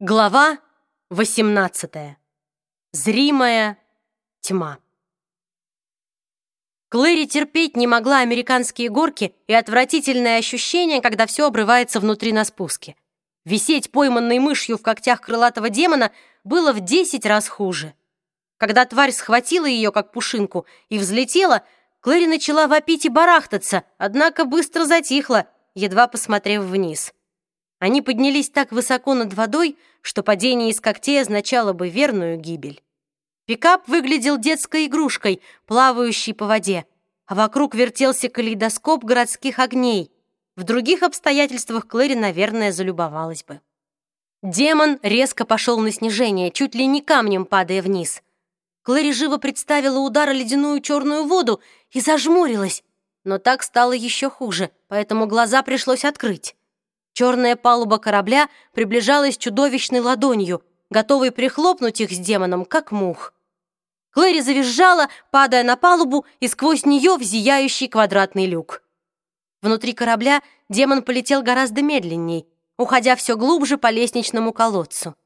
Глава 18. Зримая тьма. Клэри терпеть не могла американские горки и отвратительное ощущение, когда все обрывается внутри на спуске. Висеть пойманной мышью в когтях крылатого демона было в десять раз хуже. Когда тварь схватила ее, как пушинку, и взлетела, Клэри начала вопить и барахтаться, однако быстро затихла, едва посмотрев вниз. Они поднялись так высоко над водой, что падение из когтей означало бы верную гибель. Пикап выглядел детской игрушкой, плавающей по воде, а вокруг вертелся калейдоскоп городских огней. В других обстоятельствах Клэри, наверное, залюбовалась бы. Демон резко пошел на снижение, чуть ли не камнем падая вниз. Клэри живо представила удар о ледяную черную воду и зажмурилась, но так стало еще хуже, поэтому глаза пришлось открыть. Черная палуба корабля приближалась чудовищной ладонью, готовой прихлопнуть их с демоном, как мух. Клэри завизжала, падая на палубу и сквозь нее в зияющий квадратный люк. Внутри корабля демон полетел гораздо медленней, уходя все глубже по лестничному колодцу.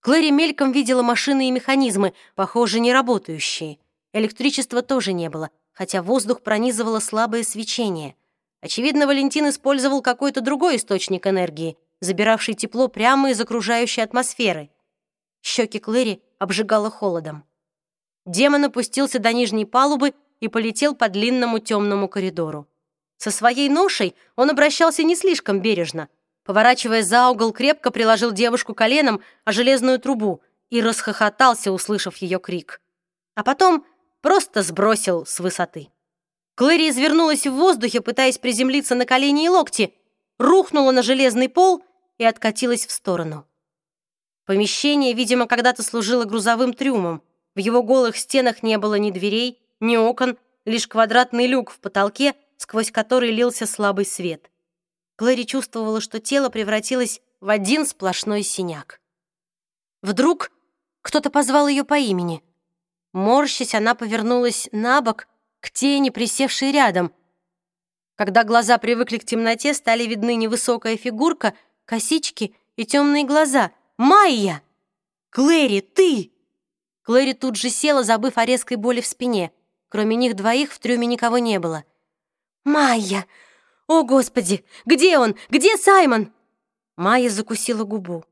Клэри мельком видела машины и механизмы, похоже, не работающие. Электричества тоже не было, хотя воздух пронизывало слабое свечение. Очевидно, Валентин использовал какой-то другой источник энергии, забиравший тепло прямо из окружающей атмосферы. Щеки Клэри обжигало холодом. Демон опустился до нижней палубы и полетел по длинному темному коридору. Со своей ношей он обращался не слишком бережно. Поворачивая за угол, крепко приложил девушку коленом о железную трубу и расхохотался, услышав ее крик. А потом просто сбросил с высоты. Клэри извернулась в воздухе, пытаясь приземлиться на колени и локти, рухнула на железный пол и откатилась в сторону. Помещение, видимо, когда-то служило грузовым трюмом. В его голых стенах не было ни дверей, ни окон, лишь квадратный люк в потолке, сквозь который лился слабый свет. Клэри чувствовала, что тело превратилось в один сплошной синяк. Вдруг кто-то позвал ее по имени. Морщась, она повернулась на бок к тени, присевшей рядом. Когда глаза привыкли к темноте, стали видны невысокая фигурка, косички и темные глаза. «Майя! Клэри, ты!» Клэри тут же села, забыв о резкой боли в спине. Кроме них двоих в трюме никого не было. «Майя! О, Господи! Где он? Где Саймон?» Майя закусила губу.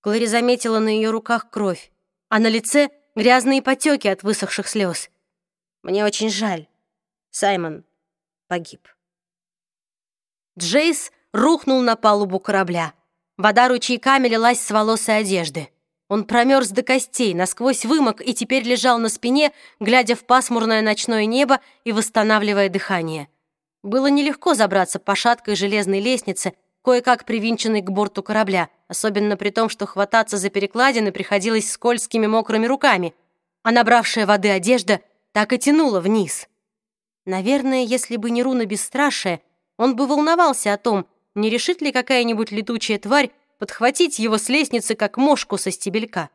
Клэри заметила на ее руках кровь, а на лице грязные потеки от высохших слез. Мне очень жаль. Саймон погиб. Джейс рухнул на палубу корабля. Вода ручейками лилась с волос и одежды. Он промерз до костей, насквозь вымок и теперь лежал на спине, глядя в пасмурное ночное небо и восстанавливая дыхание. Было нелегко забраться по шаткой железной лестнице, кое-как привинченной к борту корабля, особенно при том, что хвататься за перекладины приходилось скользкими мокрыми руками, а набравшая воды одежда — так и тянуло вниз. Наверное, если бы не руна бесстрашия, он бы волновался о том, не решит ли какая-нибудь летучая тварь подхватить его с лестницы, как мошку со стебелька.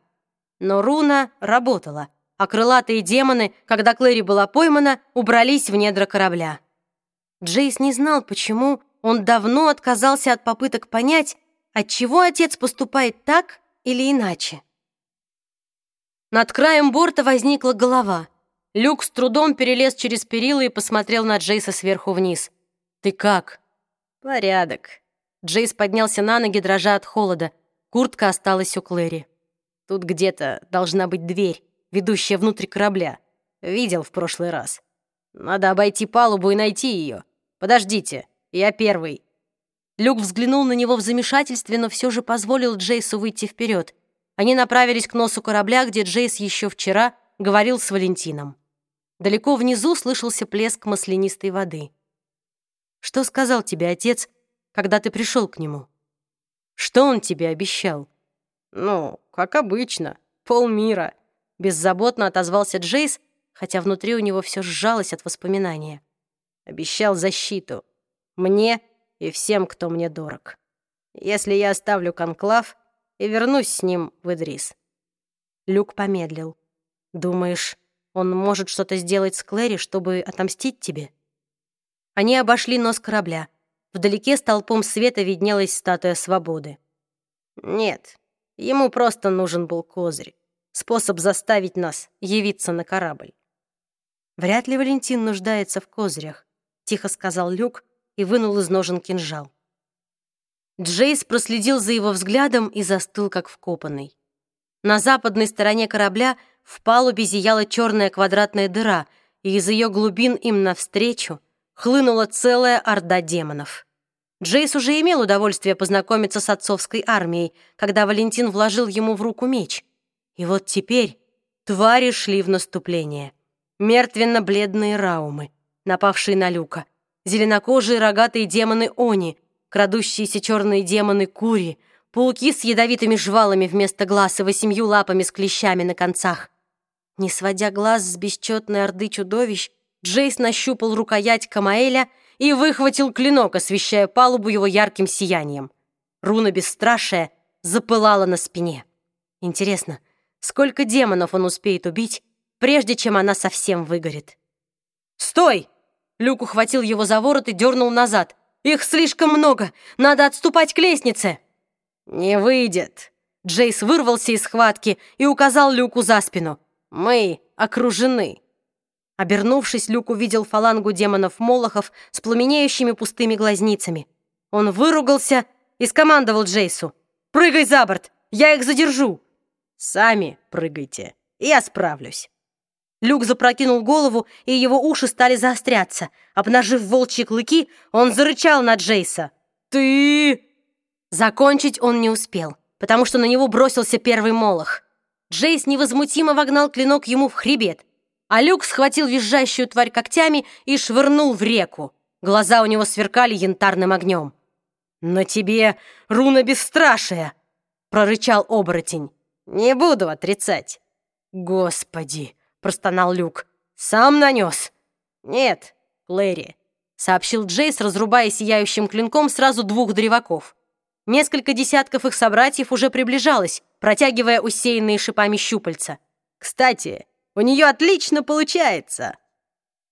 Но руна работала, а крылатые демоны, когда Клэри была поймана, убрались в недра корабля. Джейс не знал, почему он давно отказался от попыток понять, отчего отец поступает так или иначе. Над краем борта возникла голова — Люк с трудом перелез через перила и посмотрел на Джейса сверху вниз. «Ты как?» «Порядок». Джейс поднялся на ноги, дрожа от холода. Куртка осталась у Клэри. «Тут где-то должна быть дверь, ведущая внутрь корабля. Видел в прошлый раз. Надо обойти палубу и найти ее. Подождите, я первый». Люк взглянул на него в замешательстве, но все же позволил Джейсу выйти вперед. Они направились к носу корабля, где Джейс еще вчера говорил с Валентином. Далеко внизу слышался плеск маслянистой воды. «Что сказал тебе отец, когда ты пришел к нему? Что он тебе обещал?» «Ну, как обычно, полмира», — беззаботно отозвался Джейс, хотя внутри у него все сжалось от воспоминания. «Обещал защиту. Мне и всем, кто мне дорог. Если я оставлю конклав и вернусь с ним в Идрис». Люк помедлил. «Думаешь, он может что-то сделать с Клэри, чтобы отомстить тебе?» Они обошли нос корабля. Вдалеке столпом света виднелась статуя свободы. «Нет, Ему просто нужен был козырь, способ заставить нас явиться на корабль. «Вряд ли Валентин нуждается в козырях», — тихо сказал Люк и вынул из ножен кинжал. Джейс проследил за его взглядом и застыл, как вкопанный. На западной стороне корабля в палубе зияла черная квадратная дыра, и из ее глубин им навстречу хлынула целая орда демонов. Джейс уже имел удовольствие познакомиться с отцовской армией, когда Валентин вложил ему в руку меч. И вот теперь твари шли в наступление. Мертвенно-бледные раумы, напавшие на Люка, зеленокожие рогатые демоны Они, крадущиеся черные демоны Кури, пауки с ядовитыми жвалами вместо глаз и восемью лапами с клещами на концах. Не сводя глаз с бесчетной орды чудовищ, Джейс нащупал рукоять Камаэля и выхватил клинок, освещая палубу его ярким сиянием. Руна бесстрашия запылала на спине. Интересно, сколько демонов он успеет убить, прежде чем она совсем выгорит? «Стой!» Люк ухватил его за ворот и дернул назад. «Их слишком много! Надо отступать к лестнице!» «Не выйдет!» Джейс вырвался из схватки и указал Люку за спину. «Мы окружены!» Обернувшись, Люк увидел фалангу демонов-молохов с пламенеющими пустыми глазницами. Он выругался и скомандовал Джейсу. «Прыгай за борт! Я их задержу!» «Сами прыгайте, я справлюсь!» Люк запрокинул голову, и его уши стали заостряться. Обнажив волчьи клыки, он зарычал на Джейса. «Ты...» Закончить он не успел, потому что на него бросился первый молох. Джейс невозмутимо вогнал клинок ему в хребет, а Люк схватил визжащую тварь когтями и швырнул в реку. Глаза у него сверкали янтарным огнем. «На тебе руна бесстрашия!» — прорычал оборотень. «Не буду отрицать». «Господи!» — простонал Люк. «Сам нанес?» «Нет, Лэри», — сообщил Джейс, разрубая сияющим клинком сразу двух древаков. Несколько десятков их собратьев уже приближалось, протягивая усеянные шипами щупальца. «Кстати, у нее отлично получается!»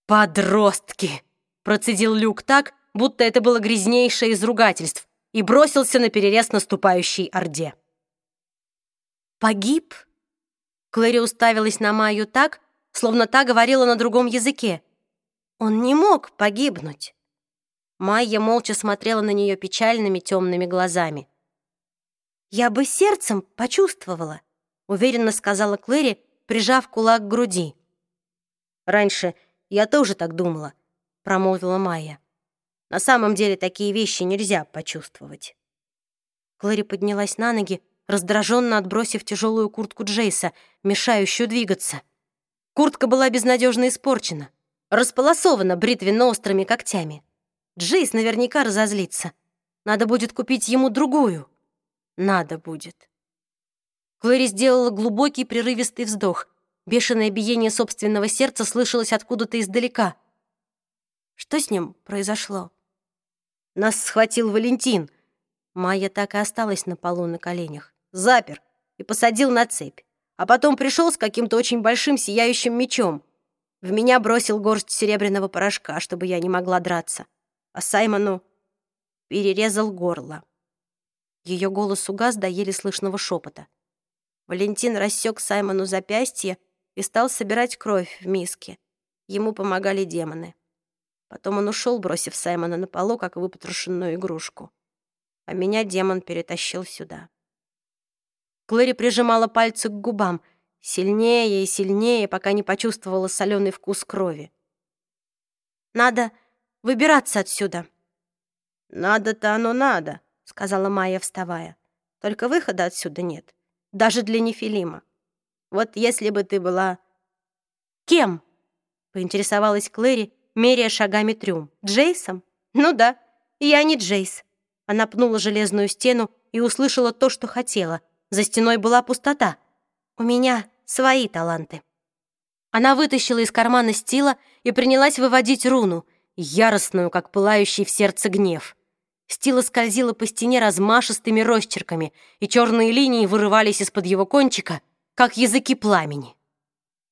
«Подростки!» — процедил Люк так, будто это было грязнейшее из ругательств, и бросился на перерез наступающей орде. «Погиб?» Клэри уставилась на Майю так, словно та говорила на другом языке. «Он не мог погибнуть!» Майя молча смотрела на нее печальными темными глазами. «Я бы сердцем почувствовала», — уверенно сказала Клэри, прижав кулак к груди. «Раньше я тоже так думала», — промолвила Майя. «На самом деле такие вещи нельзя почувствовать». Клэри поднялась на ноги, раздраженно отбросив тяжелую куртку Джейса, мешающую двигаться. Куртка была безнадежно испорчена, располосована бритвенно-острыми когтями. Джейс наверняка разозлится. Надо будет купить ему другую. Надо будет. Клэри сделала глубокий прерывистый вздох. Бешеное биение собственного сердца слышалось откуда-то издалека. Что с ним произошло? Нас схватил Валентин. Майя так и осталась на полу на коленях. Запер и посадил на цепь. А потом пришел с каким-то очень большим сияющим мечом. В меня бросил горсть серебряного порошка, чтобы я не могла драться. А Саймону перерезал горло. Ее голос угас до еле слышного шепота. Валентин рассек Саймону запястье и стал собирать кровь в миске. Ему помогали демоны. Потом он ушел, бросив Саймона на полу, как выпотрошенную игрушку. А меня демон перетащил сюда. Клэри прижимала пальцы к губам, сильнее и сильнее, пока не почувствовала соленый вкус крови. «Надо выбираться отсюда». «Надо-то оно надо», — сказала Майя, вставая. «Только выхода отсюда нет даже для Нефилима. Вот если бы ты была... Кем? Поинтересовалась Клэри, меряя шагами трюм. Джейсом? Ну да, я не Джейс. Она пнула железную стену и услышала то, что хотела. За стеной была пустота. У меня свои таланты. Она вытащила из кармана стила и принялась выводить руну, яростную, как пылающий в сердце гнев. Стила скользила по стене размашистыми росчерками, и черные линии вырывались из-под его кончика, как языки пламени.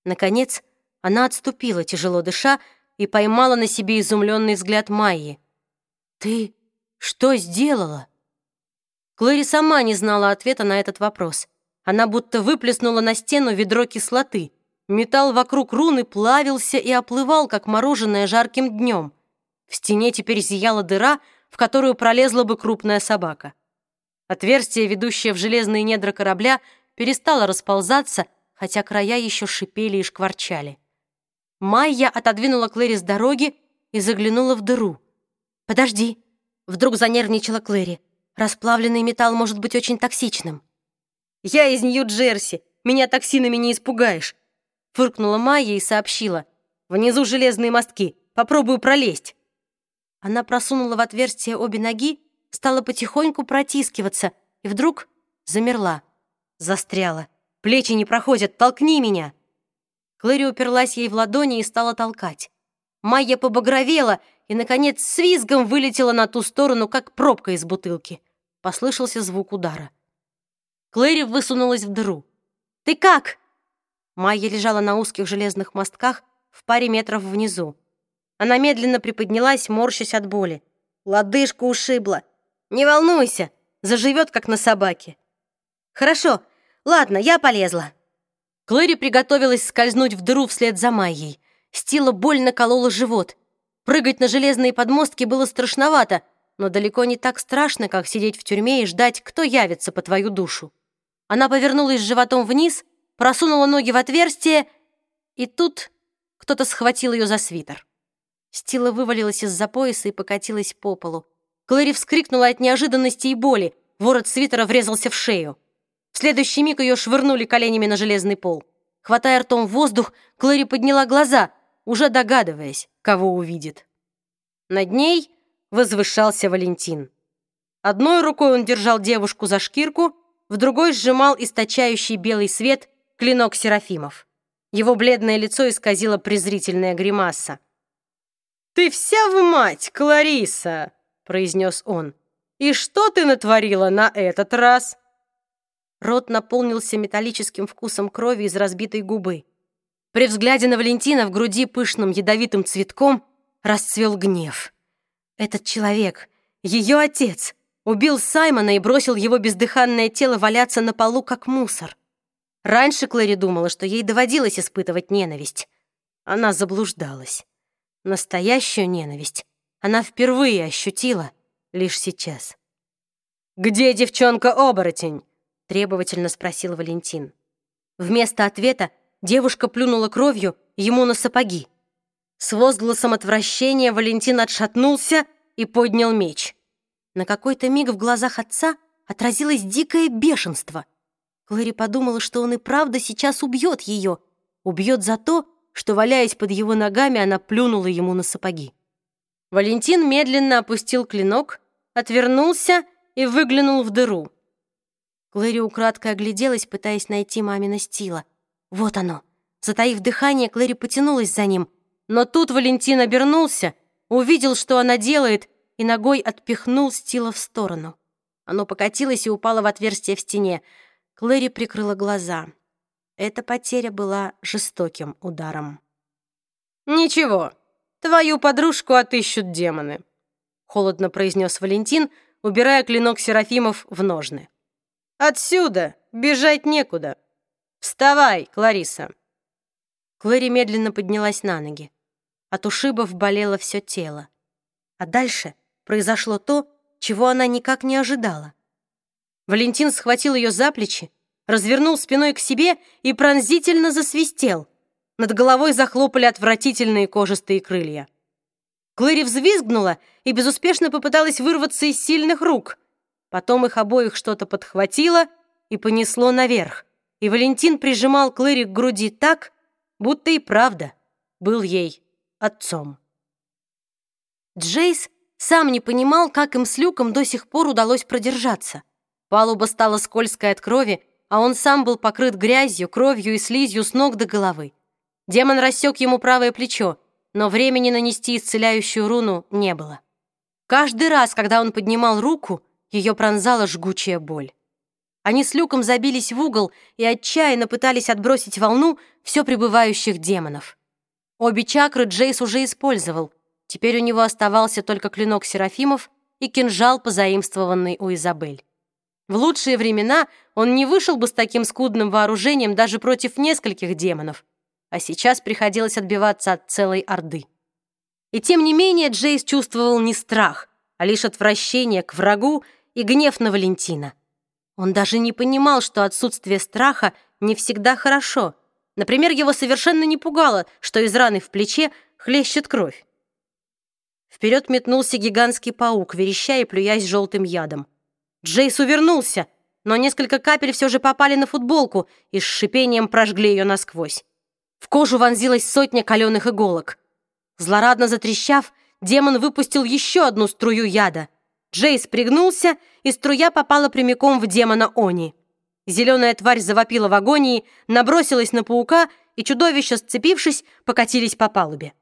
Наконец, она отступила, тяжело дыша, и поймала на себе изумленный взгляд Майи. «Ты что сделала?» Клэри сама не знала ответа на этот вопрос. Она будто выплеснула на стену ведро кислоты. Металл вокруг руны плавился и оплывал, как мороженое жарким днем. В стене теперь зияла дыра, в которую пролезла бы крупная собака. Отверстие, ведущее в железные недра корабля, перестало расползаться, хотя края еще шипели и шкварчали. Майя отодвинула Клэри с дороги и заглянула в дыру. «Подожди!» — вдруг занервничала Клэри. «Расплавленный металл может быть очень токсичным». «Я из Нью-Джерси, меня токсинами не испугаешь!» Фыркнула Майя и сообщила. «Внизу железные мостки, попробую пролезть». Она просунула в отверстие обе ноги, стала потихоньку протискиваться и вдруг замерла, застряла. «Плечи не проходят, толкни меня!» Клэри уперлась ей в ладони и стала толкать. Майя побагровела и, наконец, с визгом вылетела на ту сторону, как пробка из бутылки. Послышался звук удара. Клэри высунулась в дыру. «Ты как?» Майя лежала на узких железных мостках в паре метров внизу. Она медленно приподнялась, морщась от боли. Лодыжку ушибла. «Не волнуйся, заживет, как на собаке». «Хорошо, ладно, я полезла». Клэри приготовилась скользнуть в дыру вслед за Майей. Стила больно колола живот. Прыгать на железные подмостки было страшновато, но далеко не так страшно, как сидеть в тюрьме и ждать, кто явится по твою душу. Она повернулась животом вниз, просунула ноги в отверстие, и тут кто-то схватил ее за свитер. Стила вывалилась из-за пояса и покатилась по полу. Клэри вскрикнула от неожиданности и боли. Ворот свитера врезался в шею. В следующий миг ее швырнули коленями на железный пол. Хватая ртом воздух, Клэри подняла глаза, уже догадываясь, кого увидит. Над ней возвышался Валентин. Одной рукой он держал девушку за шкирку, в другой сжимал источающий белый свет клинок Серафимов. Его бледное лицо исказило презрительная гримаса. «Ты вся в мать, Клариса!» — произнес он. «И что ты натворила на этот раз?» Рот наполнился металлическим вкусом крови из разбитой губы. При взгляде на Валентина в груди пышным ядовитым цветком расцвел гнев. Этот человек, ее отец, убил Саймона и бросил его бездыханное тело валяться на полу, как мусор. Раньше Клэри думала, что ей доводилось испытывать ненависть. Она заблуждалась. Настоящую ненависть она впервые ощутила лишь сейчас. «Где девчонка-оборотень?» требовательно спросил Валентин. Вместо ответа девушка плюнула кровью ему на сапоги. С возгласом отвращения Валентин отшатнулся и поднял меч. На какой-то миг в глазах отца отразилось дикое бешенство. Клэри подумала, что он и правда сейчас убьет ее, убьет за то, что, валяясь под его ногами, она плюнула ему на сапоги. Валентин медленно опустил клинок, отвернулся и выглянул в дыру. Клэри украдкой огляделась, пытаясь найти мамино стила. Вот оно. Затаив дыхание, Клэри потянулась за ним. Но тут Валентин обернулся, увидел, что она делает, и ногой отпихнул стила в сторону. Оно покатилось и упало в отверстие в стене. Клэри прикрыла глаза. Эта потеря была жестоким ударом. «Ничего, твою подружку отыщут демоны», — холодно произнес Валентин, убирая клинок Серафимов в ножны. Отсюда бежать некуда. Вставай, Клариса. Клэри медленно поднялась на ноги. От ушибов болело все тело. А дальше произошло то, чего она никак не ожидала. Валентин схватил ее за плечи, развернул спиной к себе и пронзительно засвистел. Над головой захлопали отвратительные кожистые крылья. Клэри взвизгнула и безуспешно попыталась вырваться из сильных рук. Потом их обоих что-то подхватило и понесло наверх, и Валентин прижимал Клэри к груди так, будто и правда был ей отцом. Джейс сам не понимал, как им с Люком до сих пор удалось продержаться. Палуба стала скользкой от крови, а он сам был покрыт грязью, кровью и слизью с ног до головы. Демон рассек ему правое плечо, но времени нанести исцеляющую руну не было. Каждый раз, когда он поднимал руку, ее пронзала жгучая боль. Они с Люком забились в угол и отчаянно пытались отбросить волну все пребывающих демонов. Обе чакры Джейс уже использовал. Теперь у него оставался только клинок Серафимов и кинжал, позаимствованный у Изабель. В лучшие времена он не вышел бы с таким скудным вооружением даже против нескольких демонов, а сейчас приходилось отбиваться от целой орды. И тем не менее Джейс чувствовал не страх, а лишь отвращение к врагу и гнев на Валентина. Он даже не понимал, что отсутствие страха не всегда хорошо. Например, его совершенно не пугало, что из раны в плече хлещет кровь. Вперед метнулся гигантский паук, вереща и плюясь желтым ядом. Джейс увернулся, но несколько капель все же попали на футболку и с шипением прожгли ее насквозь. В кожу вонзилась сотня каленых иголок. Злорадно затрещав, демон выпустил еще одну струю яда. Джейс пригнулся, и струя попала прямиком в демона Они. Зеленая тварь завопила в агонии, набросилась на паука, и чудовища, сцепившись, покатились по палубе.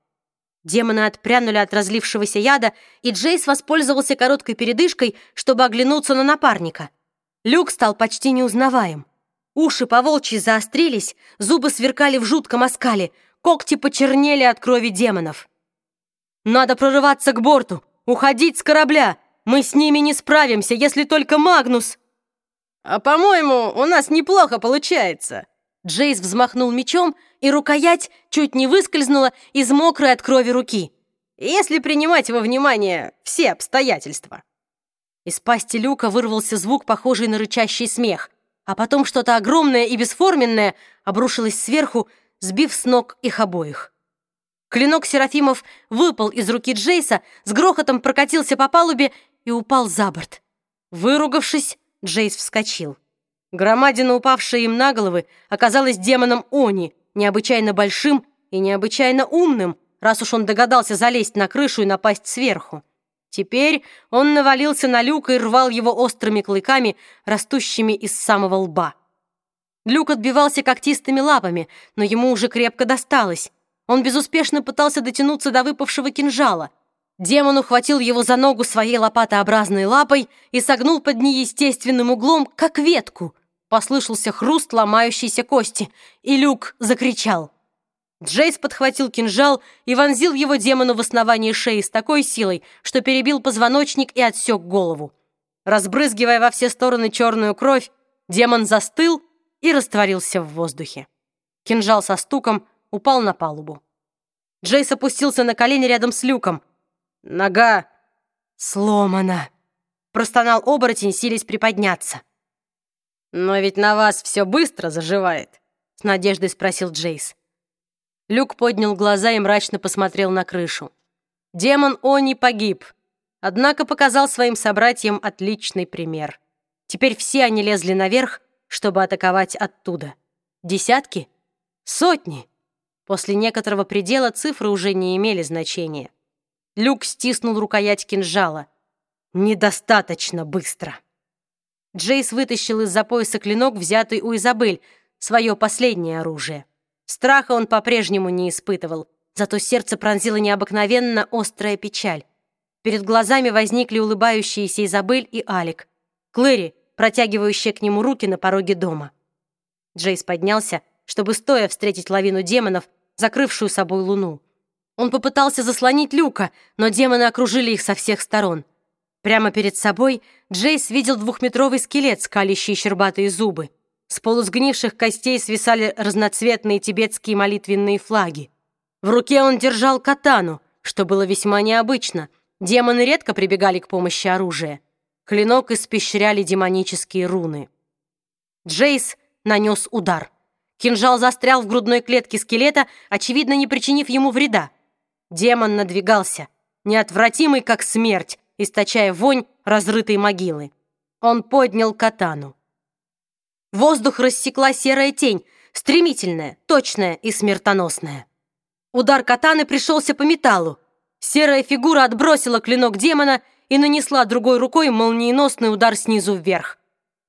Демоны отпрянули от разлившегося яда, и Джейс воспользовался короткой передышкой, чтобы оглянуться на напарника. Люк стал почти неузнаваем. Уши поволчьи заострились, зубы сверкали в жутком оскале, когти почернели от крови демонов. «Надо прорываться к борту! Уходить с корабля! Мы с ними не справимся, если только Магнус!» «А, по-моему, у нас неплохо получается!» Джейс взмахнул мечом, и рукоять чуть не выскользнула из мокрой от крови руки. «Если принимать во внимание все обстоятельства». Из пасти люка вырвался звук, похожий на рычащий смех, а потом что-то огромное и бесформенное обрушилось сверху, сбив с ног их обоих. Клинок Серафимов выпал из руки Джейса, с грохотом прокатился по палубе и упал за борт. Выругавшись, Джейс вскочил. Громадина, упавшая им на головы, оказалась демоном Они, необычайно большим и необычайно умным, раз уж он догадался залезть на крышу и напасть сверху. Теперь он навалился на люк и рвал его острыми клыками, растущими из самого лба. Люк отбивался когтистыми лапами, но ему уже крепко досталось. Он безуспешно пытался дотянуться до выпавшего кинжала. Демон ухватил его за ногу своей лопатообразной лапой и согнул под неестественным углом, как ветку — Послышался хруст ломающейся кости, и Люк закричал. Джейс подхватил кинжал и вонзил его демону в основание шеи с такой силой, что перебил позвоночник и отсек голову. Разбрызгивая во все стороны черную кровь, демон застыл и растворился в воздухе. Кинжал со стуком упал на палубу. Джейс опустился на колени рядом с люком. Нога сломана. Простонал оборотень, силясь приподняться. «Но ведь на вас все быстро заживает», — с надеждой спросил Джейс. Люк поднял глаза и мрачно посмотрел на крышу. Демон Они погиб, однако показал своим собратьям отличный пример. Теперь все они лезли наверх, чтобы атаковать оттуда. Десятки? Сотни? После некоторого предела цифры уже не имели значения. Люк стиснул рукоять кинжала. Недостаточно быстро. Джейс вытащил из-за пояса клинок, взятый у Изабель, свое последнее оружие. Страха он по-прежнему не испытывал, зато сердце пронзило необыкновенно острая печаль. Перед глазами возникли улыбающиеся Изабель и Алик. Клэри, протягивающая к нему руки на пороге дома. Джейс поднялся, чтобы стоя встретить лавину демонов, закрывшую собой луну. Он попытался заслонить люка, но демоны окружили их со всех сторон. Прямо перед собой Джейс видел двухметровый скелет, скалящий щербатые зубы. С полусгнивших костей свисали разноцветные тибетские молитвенные флаги. В руке он держал катану, что было весьма необычно. Демоны редко прибегали к помощи оружия. Клинок испещряли демонические руны. Джейс нанес удар. Кинжал застрял в грудной клетке скелета, очевидно, не причинив ему вреда. Демон надвигался, неотвратимый, как смерть, источая вонь разрытой могилы. Он поднял катану. Воздух рассекла серая тень, стремительная, точная и смертоносная. Удар катаны пришелся по металлу. Серая фигура отбросила клинок демона и нанесла другой рукой молниеносный удар снизу вверх.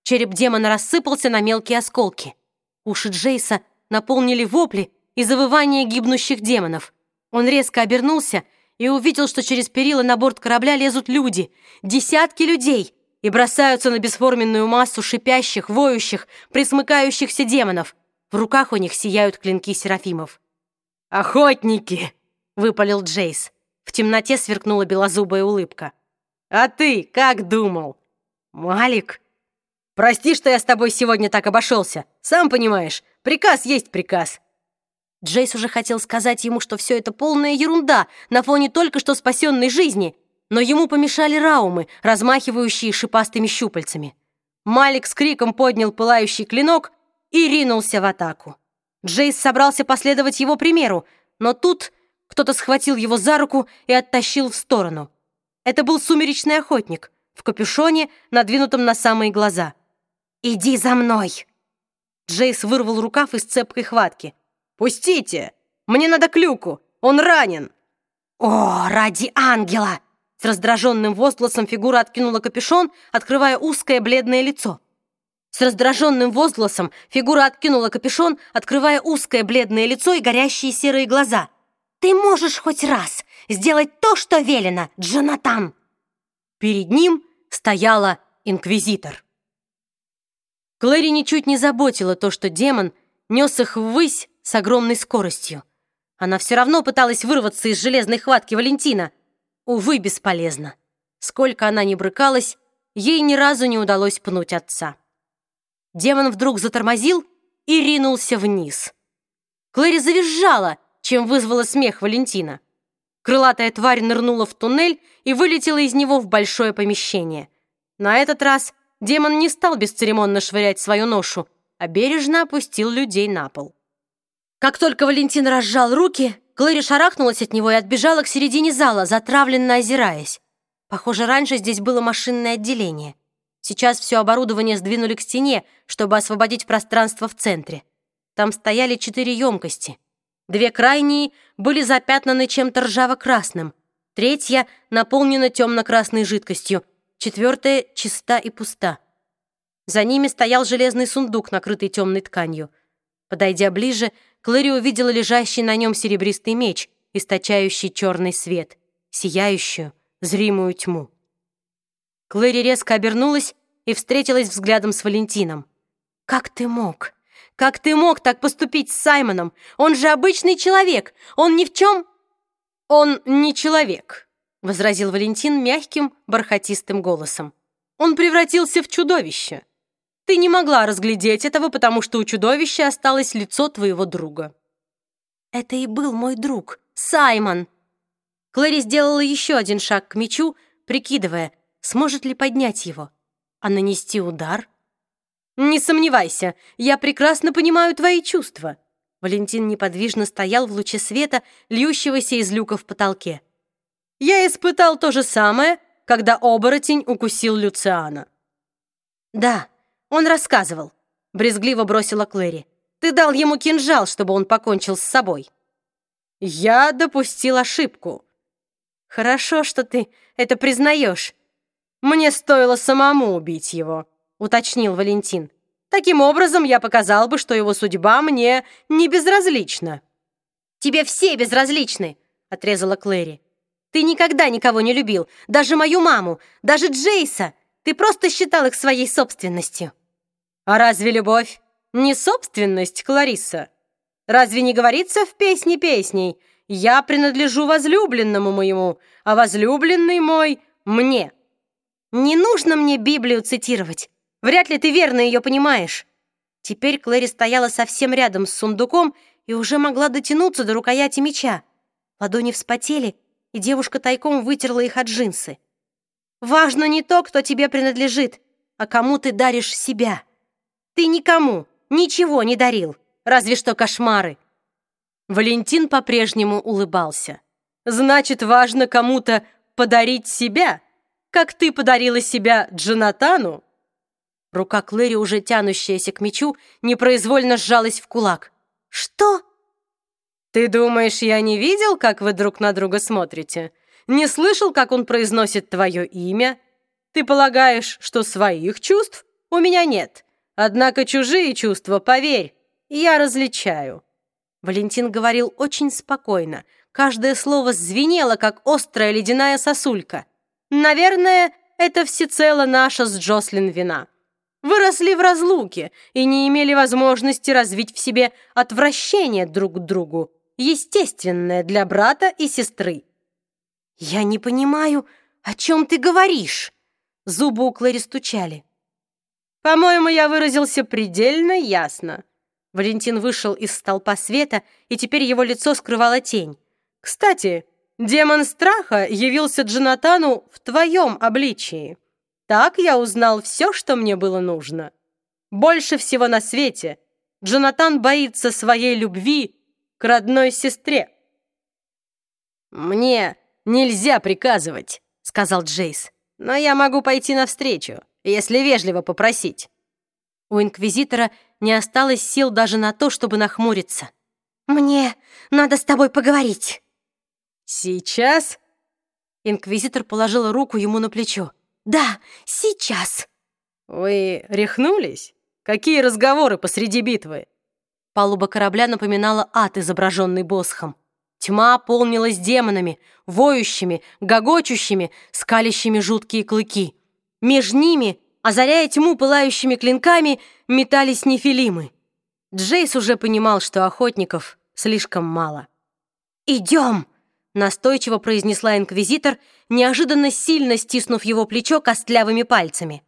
Череп демона рассыпался на мелкие осколки. Уши Джейса наполнили вопли и завывания гибнущих демонов. Он резко обернулся и увидел, что через перила на борт корабля лезут люди, десятки людей, и бросаются на бесформенную массу шипящих, воющих, присмыкающихся демонов. В руках у них сияют клинки серафимов. «Охотники!» — выпалил Джейс. В темноте сверкнула белозубая улыбка. «А ты как думал?» «Малик?» Прости, что я с тобой сегодня так обошелся. Сам понимаешь, приказ есть приказ. Джейс уже хотел сказать ему, что все это полная ерунда на фоне только что спасенной жизни, но ему помешали раумы, размахивающие шипастыми щупальцами. Малик с криком поднял пылающий клинок и ринулся в атаку. Джейс собрался последовать его примеру, но тут кто-то схватил его за руку и оттащил в сторону. Это был сумеречный охотник в капюшоне, надвинутом на самые глаза. «Иди за мной!» Джейс вырвал рукав из цепкой хватки. «Пустите! Мне надо к люку! Он ранен!» «О, ради ангела!» С раздраженным возгласом фигура откинула капюшон, открывая узкое бледное лицо. С раздраженным возгласом фигура откинула капюшон, открывая узкое бледное лицо и горящие серые глаза. «Ты можешь хоть раз сделать то, что велено, Джонатан!» Перед ним стояла инквизитор. Клэри ничуть не заботила то, что демон нес их ввысь с огромной скоростью. Она все равно пыталась вырваться из железной хватки Валентина. Увы, бесполезно. Сколько она ни брыкалась, ей ни разу не удалось пнуть отца. Демон вдруг затормозил и ринулся вниз. Клэри завизжала, чем вызвала смех Валентина. Крылатая тварь нырнула в туннель и вылетела из него в большое помещение. На этот раз демон не стал бесцеремонно швырять свою ношу, а бережно опустил людей на пол. Как только Валентин разжал руки, Клэри шарахнулась от него и отбежала к середине зала, затравленно озираясь. Похоже, раньше здесь было машинное отделение. Сейчас все оборудование сдвинули к стене, чтобы освободить пространство в центре. Там стояли четыре емкости. Две крайние были запятнаны чем-то ржаво-красным, третья наполнена темно-красной жидкостью, четвертая чиста и пуста. За ними стоял железный сундук, накрытый темной тканью. Подойдя ближе, Клэри увидела лежащий на нем серебристый меч, источающий черный свет, сияющую, зримую тьму. Клэри резко обернулась и встретилась взглядом с Валентином. «Как ты мог? Как ты мог так поступить с Саймоном? Он же обычный человек. Он ни в чем...» «Он не человек», — возразил Валентин мягким, бархатистым голосом. «Он превратился в чудовище. Ты не могла разглядеть этого, потому что у чудовища осталось лицо твоего друга». «Это и был мой друг, Саймон!» Клэри сделала еще один шаг к мечу, прикидывая, сможет ли поднять его, а нанести удар — «Не сомневайся, я прекрасно понимаю твои чувства». Валентин неподвижно стоял в луче света, льющегося из люка в потолке. «Я испытал то же самое, когда оборотень укусил Люциана». «Да, он рассказывал», — брезгливо бросила Клэри. «Ты дал ему кинжал, чтобы он покончил с собой». «Я допустил ошибку». «Хорошо, что ты это признаешь. Мне стоило самому убить его» уточнил Валентин. Таким образом, я показал бы, что его судьба мне не безразлична. Тебе все безразличны, отрезала Клэри. Ты никогда никого не любил, даже мою маму, даже Джейса. Ты просто считал их своей собственностью. А разве любовь не собственность, Клариса? Разве не говорится в песне песней «Я принадлежу возлюбленному моему, а возлюбленный мой мне»? Не нужно мне Библию цитировать. Вряд ли ты верно ее понимаешь». Теперь Клэри стояла совсем рядом с сундуком и уже могла дотянуться до рукояти меча. Ладони вспотели, и девушка тайком вытерла их от джинсы. «Важно не то, кто тебе принадлежит, а кому ты даришь себя. Ты никому ничего не дарил, разве что кошмары». Валентин по-прежнему улыбался. «Значит, важно кому-то подарить себя, как ты подарила себя Джонатану?» Рука Клэри, уже тянущаяся к мечу, непроизвольно сжалась в кулак. «Что?» «Ты думаешь, я не видел, как вы друг на друга смотрите? Не слышал, как он произносит твое имя? Ты полагаешь, что своих чувств у меня нет? Однако чужие чувства, поверь, я различаю». Валентин говорил очень спокойно. Каждое слово звенело, как острая ледяная сосулька. «Наверное, это всецело наша с Джослин вина выросли в разлуке и не имели возможности развить в себе отвращение друг к другу, естественное для брата и сестры. «Я не понимаю, о чем ты говоришь?» Зубы у Клэри стучали. По-моему, я выразился предельно ясно. Валентин вышел из столпа света, и теперь его лицо скрывала тень. Кстати, демон страха явился Джонатану в твоем обличии. Так я узнал все, что мне было нужно. Больше всего на свете Джонатан боится своей любви к родной сестре. «Мне нельзя приказывать», — сказал Джейс. «Но я могу пойти навстречу, если вежливо попросить». У инквизитора не осталось сил даже на то, чтобы нахмуриться. «Мне надо с тобой поговорить». «Сейчас?» Инквизитор положил руку ему на плечо. «Да, сейчас». «Вы рехнулись? Какие разговоры посреди битвы?» Палуба корабля напоминала ад, изображенный босхом. Тьма полнилась демонами, воющими, гогочущими, скалящими жуткие клыки. Меж ними, озаряя тьму пылающими клинками, метались нефилимы. Джейс уже понимал, что охотников слишком мало. «Идем!» — настойчиво произнесла инквизитор, неожиданно сильно стиснув его плечо костлявыми пальцами.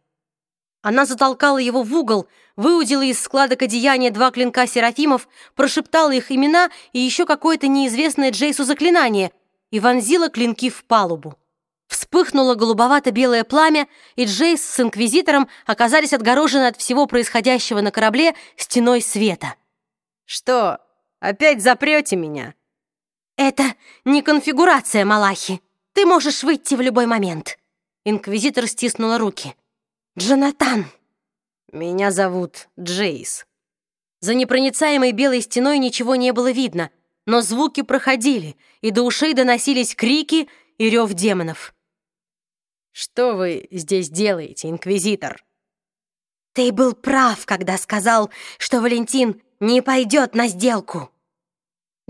Она затолкала его в угол, выудила из складок одеяния два клинка серафимов, прошептала их имена и еще какое-то неизвестное Джейсу заклинание и вонзила клинки в палубу. Вспыхнуло голубовато-белое пламя, и Джейс с Инквизитором оказались отгорожены от всего происходящего на корабле стеной света. «Что, опять запрете меня?» «Это не конфигурация, Малахи. Ты можешь выйти в любой момент». Инквизитор стиснула руки. «Джонатан!» «Меня зовут Джейс». За непроницаемой белой стеной ничего не было видно, но звуки проходили, и до ушей доносились крики и рев демонов. «Что вы здесь делаете, Инквизитор?» «Ты был прав, когда сказал, что Валентин не пойдет на сделку».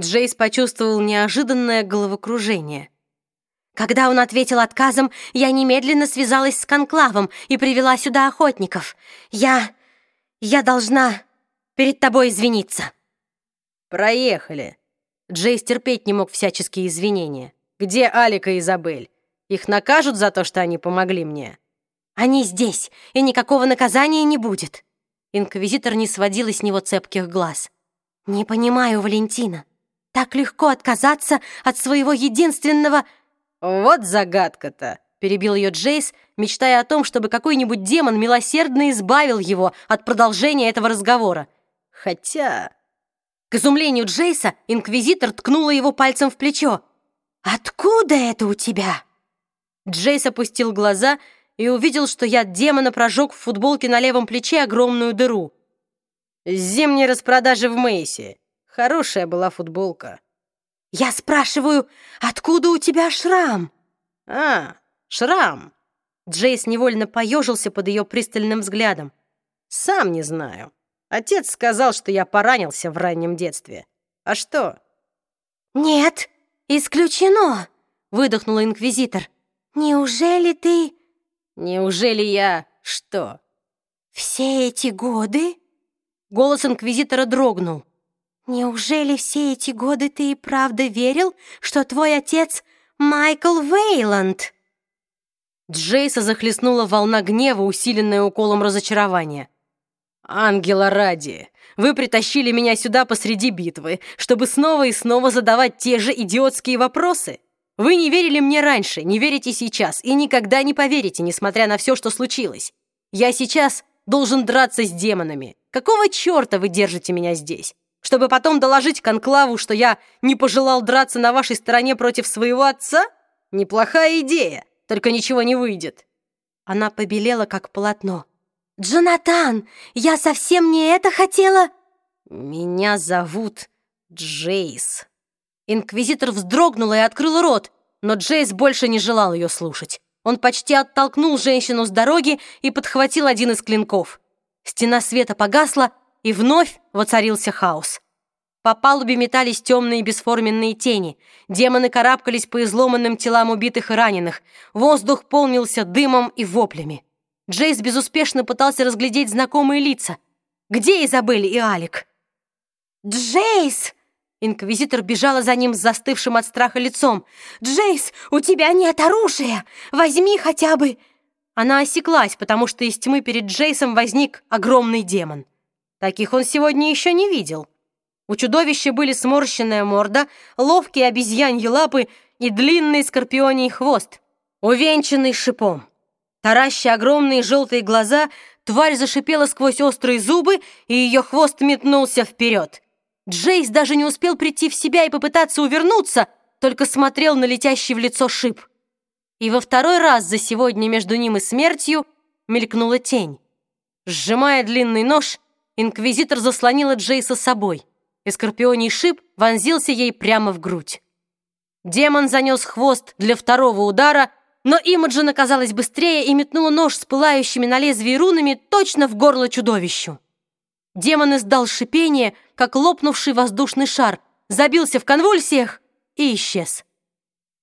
Джейс почувствовал неожиданное головокружение. Когда он ответил отказом, я немедленно связалась с Конклавом и привела сюда охотников. Я... я должна перед тобой извиниться». «Проехали». Джейс терпеть не мог всяческие извинения. «Где Алика и Изабель? Их накажут за то, что они помогли мне?» «Они здесь, и никакого наказания не будет». Инквизитор не сводила с него цепких глаз. «Не понимаю, Валентина. Так легко отказаться от своего единственного...» «Вот загадка-то!» — перебил ее Джейс, мечтая о том, чтобы какой-нибудь демон милосердно избавил его от продолжения этого разговора. Хотя... К изумлению Джейса инквизитор ткнула его пальцем в плечо. «Откуда это у тебя?» Джейс опустил глаза и увидел, что яд демона прожег в футболке на левом плече огромную дыру. «Зимней распродажи в Мейсе. Хорошая была футболка». «Я спрашиваю, откуда у тебя шрам?» «А, шрам!» Джейс невольно поежился под ее пристальным взглядом. «Сам не знаю. Отец сказал, что я поранился в раннем детстве. А что?» «Нет, исключено!» — выдохнул инквизитор. «Неужели ты...» «Неужели я... что?» «Все эти годы?» Голос инквизитора дрогнул. «Неужели все эти годы ты и правда верил, что твой отец Майкл Вейланд?» Джейса захлестнула волна гнева, усиленная уколом разочарования. «Ангела ради! Вы притащили меня сюда посреди битвы, чтобы снова и снова задавать те же идиотские вопросы? Вы не верили мне раньше, не верите сейчас и никогда не поверите, несмотря на все, что случилось. Я сейчас должен драться с демонами. Какого черта вы держите меня здесь? чтобы потом доложить Конклаву, что я не пожелал драться на вашей стороне против своего отца? Неплохая идея, только ничего не выйдет». Она побелела, как полотно. «Джонатан, я совсем не это хотела!» «Меня зовут Джейс». Инквизитор вздрогнула и открыл рот, но Джейс больше не желал ее слушать. Он почти оттолкнул женщину с дороги и подхватил один из клинков. Стена света погасла, и вновь воцарился хаос. По палубе метались темные бесформенные тени. Демоны карабкались по изломанным телам убитых и раненых. Воздух полнился дымом и воплями. Джейс безуспешно пытался разглядеть знакомые лица. Где Изабель и Алик? «Джейс!» Инквизитор бежала за ним с застывшим от страха лицом. «Джейс, у тебя нет оружия! Возьми хотя бы...» Она осеклась, потому что из тьмы перед Джейсом возник огромный демон. Таких он сегодня еще не видел. У чудовища были сморщенная морда, ловкие обезьяньи лапы и длинный скорпионий хвост, увенчанный шипом. Тараща огромные желтые глаза, тварь зашипела сквозь острые зубы, и ее хвост метнулся вперед. Джейс даже не успел прийти в себя и попытаться увернуться, только смотрел на летящий в лицо шип. И во второй раз за сегодня между ним и смертью мелькнула тень. Сжимая длинный нож, инквизитор заслонила Джейса собой, и скорпионий шип вонзился ей прямо в грудь. Демон занес хвост для второго удара, но Имаджин оказалась быстрее и метнула нож с пылающими на лезвии рунами точно в горло чудовищу. Демон издал шипение, как лопнувший воздушный шар, забился в конвульсиях и исчез.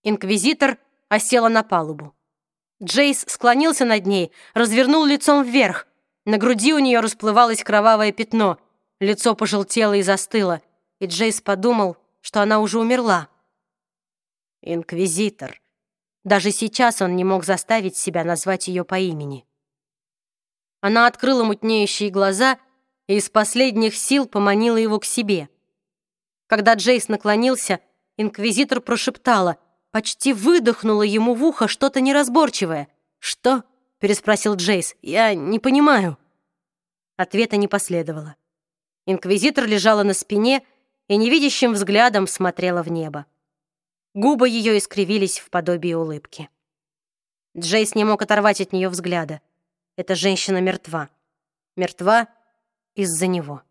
Инквизитор осела на палубу. Джейс склонился над ней, развернул лицом вверх. На груди у нее расплывалось кровавое пятно. Лицо пожелтело и застыло, и Джейс подумал, что она уже умерла. Инквизитор. Даже сейчас он не мог заставить себя назвать ее по имени. Она открыла мутнеющие глаза и из последних сил поманила его к себе. Когда Джейс наклонился, инквизитор прошептала — почти выдохнула ему в ухо что-то неразборчивое. «Что?» — переспросил Джейс. «Я не понимаю». Ответа не последовало. Инквизитор лежала на спине и невидящим взглядом смотрела в небо. Губы ее искривились в подобии улыбки. Джейс не мог оторвать от нее взгляда. Эта женщина мертва. Мертва из-за него.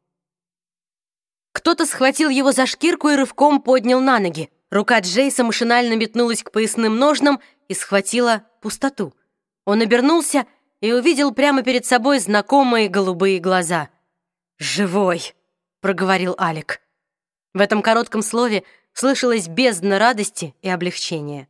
Кто-то схватил его за шкирку и рывком поднял на ноги. Рука Джейса машинально метнулась к поясным ножнам и схватила пустоту. Он обернулся и увидел прямо перед собой знакомые голубые глаза. «Живой!» — проговорил Алик. В этом коротком слове слышалась бездна радости и облегчения.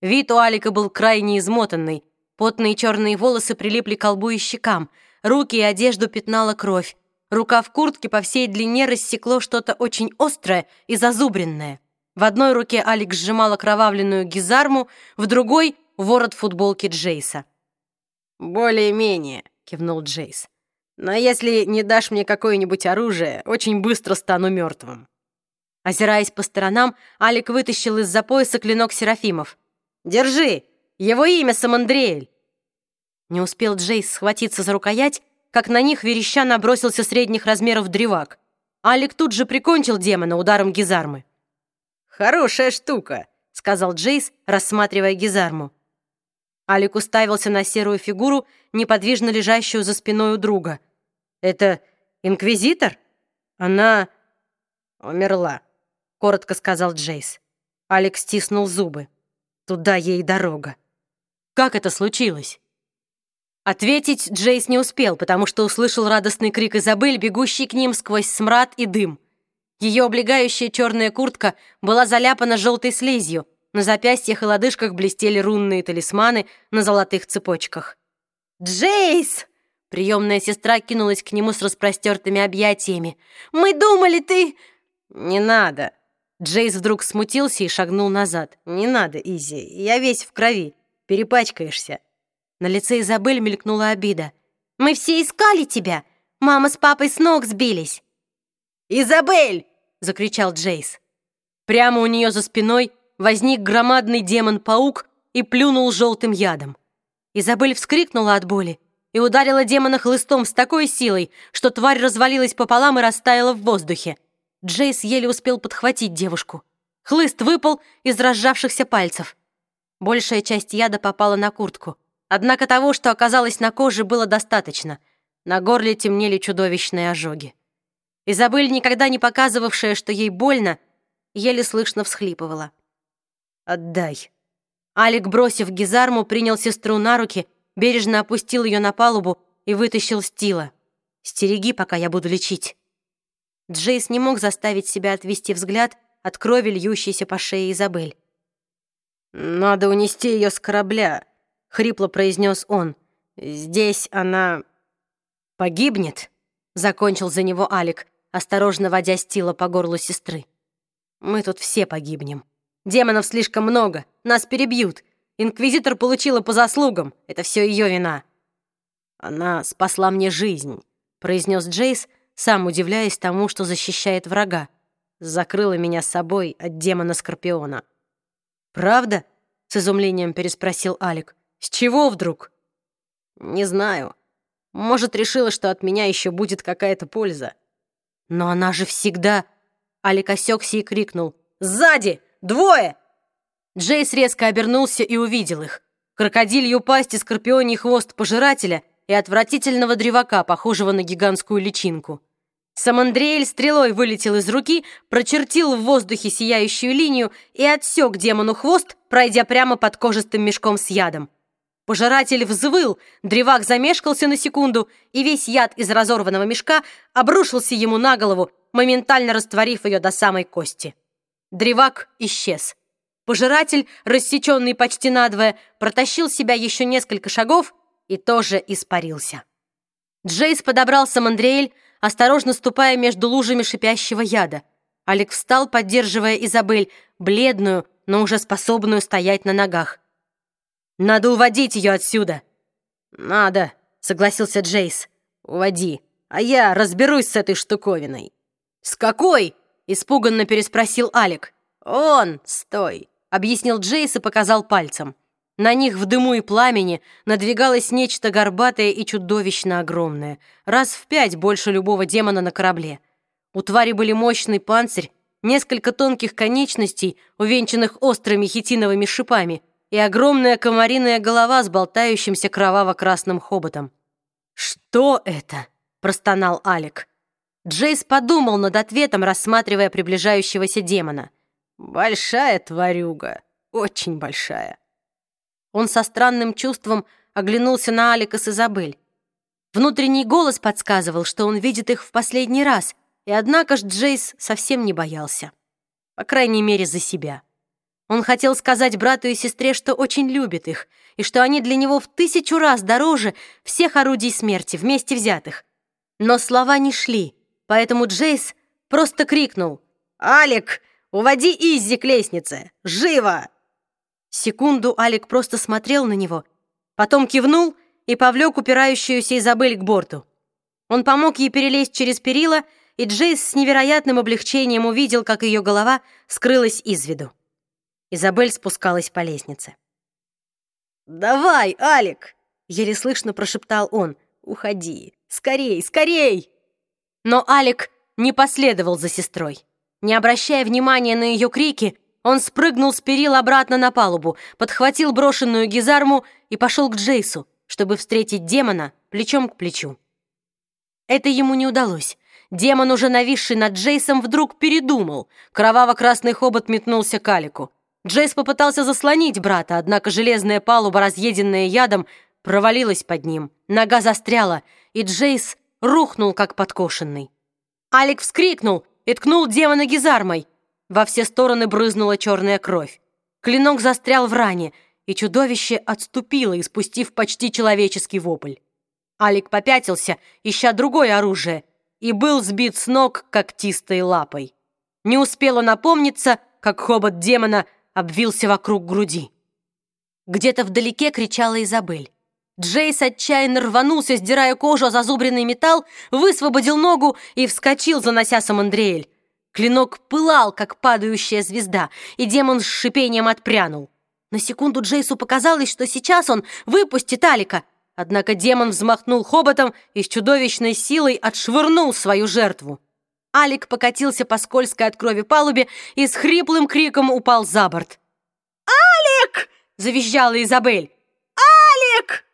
Вид у Алика был крайне измотанный. Потные черные волосы прилипли к колбу и щекам, руки и одежду пятнала кровь. Рука в куртке по всей длине рассекло что-то очень острое и зазубренное. В одной руке Алекс сжимал окровавленную гизарму, в другой — ворот футболки Джейса. «Более-менее», — кивнул Джейс. «Но если не дашь мне какое-нибудь оружие, очень быстро стану мертвым». Озираясь по сторонам, Алик вытащил из-за пояса клинок Серафимов. «Держи! Его имя Самандреэль!» Не успел Джейс схватиться за рукоять, как на них вереща набросился средних размеров древак. Алик тут же прикончил демона ударом гизармы. «Хорошая штука», — сказал Джейс, рассматривая гизарму. Алик уставился на серую фигуру, неподвижно лежащую за спиной у друга. «Это инквизитор? Она умерла», — коротко сказал Джейс. Алекс стиснул зубы. «Туда ей дорога». «Как это случилось?» Ответить Джейс не успел, потому что услышал радостный крик Изабель, бегущий к ним сквозь смрад и дым. Ее облегающая черная куртка была заляпана желтой слизью, на запястьях и лодыжках блестели рунные талисманы на золотых цепочках. «Джейс!» Приемная сестра кинулась к нему с распростертыми объятиями. «Мы думали, ты...» «Не надо!» Джейс вдруг смутился и шагнул назад. «Не надо, Изи, я весь в крови. Перепачкаешься». На лице Изабель мелькнула обида. «Мы все искали тебя. Мама с папой с ног сбились». «Изабель!» закричал Джейс. Прямо у нее за спиной возник громадный демон-паук и плюнул желтым ядом. Изабель вскрикнула от боли и ударила демона хлыстом с такой силой, что тварь развалилась пополам и растаяла в воздухе. Джейс еле успел подхватить девушку. Хлыст выпал из разжавшихся пальцев. Большая часть яда попала на куртку. Однако того, что оказалось на коже, было достаточно. На горле темнели чудовищные ожоги. Изабель, никогда не показывавшая, что ей больно, еле слышно всхлипывала. «Отдай». Алик, бросив гизарму, принял сестру на руки, бережно опустил ее на палубу и вытащил стила. «Стереги, пока я буду лечить». Джейс не мог заставить себя отвести взгляд от крови, льющейся по шее Изабель. «Надо унести ее с корабля», — хрипло произнес он. «Здесь она погибнет», — закончил за него Алик, осторожно водя стила по горлу сестры. «Мы тут все погибнем. Демонов слишком много, нас перебьют. Инквизитор получила по заслугам. Это все ее вина. Она спасла мне жизнь, произнес Джейс, сам удивляясь тому, что защищает врага. Закрыла меня с собой от демона Скорпиона. «Правда?» — с изумлением переспросил Алик. «С чего вдруг?» «Не знаю. Может, решила, что от меня еще будет какая-то польза». «Но она же всегда...» Алик осекся и крикнул. «Сзади! Двое!» Джейс резко обернулся и увидел их. Крокодилью пасть и скорпионий хвост пожирателя и отвратительного древака, похожего на гигантскую личинку. Самандриэль стрелой вылетел из руки, прочертил в воздухе сияющую линию и отсек демону хвост, пройдя прямо под кожистым мешком с ядом. Пожиратель взвыл, древак замешкался на секунду, и весь яд из разорванного мешка обрушился ему на голову, моментально растворив ее до самой кости. Древак исчез. Пожиратель, рассеченный почти надвое, протащил себя еще несколько шагов и тоже испарился. Джейс подобрал Самандриэль, осторожно ступая между лужами шипящего яда. Алик встал, поддерживая Изабель, бледную, но уже способную стоять на ногах. «Надо уводить ее отсюда!» «Надо», — согласился Джейс. «Уводи, а я разберусь с этой штуковиной». «С какой?» — испуганно переспросил Алик. «Он, стой!» — объяснил Джейс и показал пальцем. На них в дыму и пламени надвигалось нечто горбатое и чудовищно огромное, раз в пять больше любого демона на корабле. У твари были мощный панцирь, несколько тонких конечностей, увенчанных острыми хитиновыми шипами, и огромная комариная голова с болтающимся кроваво-красным хоботом. «Что это?» — простонал Алик. Джейс подумал над ответом, рассматривая приближающегося демона. «Большая тварюга, очень большая». Он со странным чувством оглянулся на Алика с Изабель. Внутренний голос подсказывал, что он видит их в последний раз, и однако ж Джейс совсем не боялся. По крайней мере, за себя. Он хотел сказать брату и сестре, что очень любит их, и что они для него в тысячу раз дороже всех орудий смерти вместе взятых. Но слова не шли, поэтому Джейс просто крикнул «Алик, уводи Иззи к лестнице! Живо!» Секунду Алик просто смотрел на него, потом кивнул и повлек упирающуюся Изабель к борту. Он помог ей перелезть через перила, и Джейс с невероятным облегчением увидел, как ее голова скрылась из виду. Изабель спускалась по лестнице. «Давай, Алик!» — еле слышно прошептал он. «Уходи! Скорей, скорей!» Но Алик не последовал за сестрой. Не обращая внимания на ее крики, он спрыгнул с перил обратно на палубу, подхватил брошенную гизарму и пошел к Джейсу, чтобы встретить демона плечом к плечу. Это ему не удалось. Демон, уже нависший над Джейсом, вдруг передумал. Кроваво-красный хобот метнулся к Алику. Джейс попытался заслонить брата, однако железная палуба, разъеденная ядом, провалилась под ним. Нога застряла, и Джейс рухнул, как подкошенный. Алик вскрикнул и ткнул демона гизармой. Во все стороны брызнула черная кровь. Клинок застрял в ране, и чудовище отступило, испустив почти человеческий вопль. Алик попятился, ища другое оружие, и был сбит с ног когтистой лапой. Не успела напомниться, как хобот демона обвился вокруг груди. Где-то вдалеке кричала Изабель. Джейс отчаянно рванулся, сдирая кожу о зазубренный металл, высвободил ногу и вскочил, занося Самандриэль. Клинок пылал, как падающая звезда, и демон с шипением отпрянул. На секунду Джейсу показалось, что сейчас он выпустит Алика. Однако демон взмахнул хоботом и с чудовищной силой отшвырнул свою жертву. Алик покатился по скользкой от крови палубе и с хриплым криком упал за борт. «Алик!» — завизжала Изабель. «Алик!»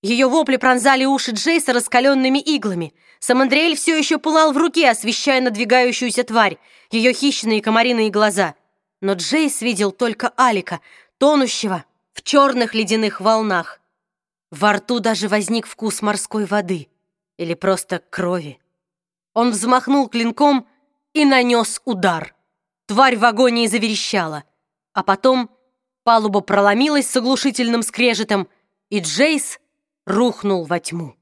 Ее вопли пронзали уши Джейса раскаленными иглами. Самандриэль все еще пылал в руке, освещая надвигающуюся тварь, ее хищные комариные глаза. Но Джейс видел только Алика, тонущего в черных ледяных волнах. Во рту даже возник вкус морской воды или просто крови. Он взмахнул клинком и нанес удар. Тварь в агонии заверещала, а потом палуба проломилась с оглушительным скрежетом, и Джейс рухнул во тьму.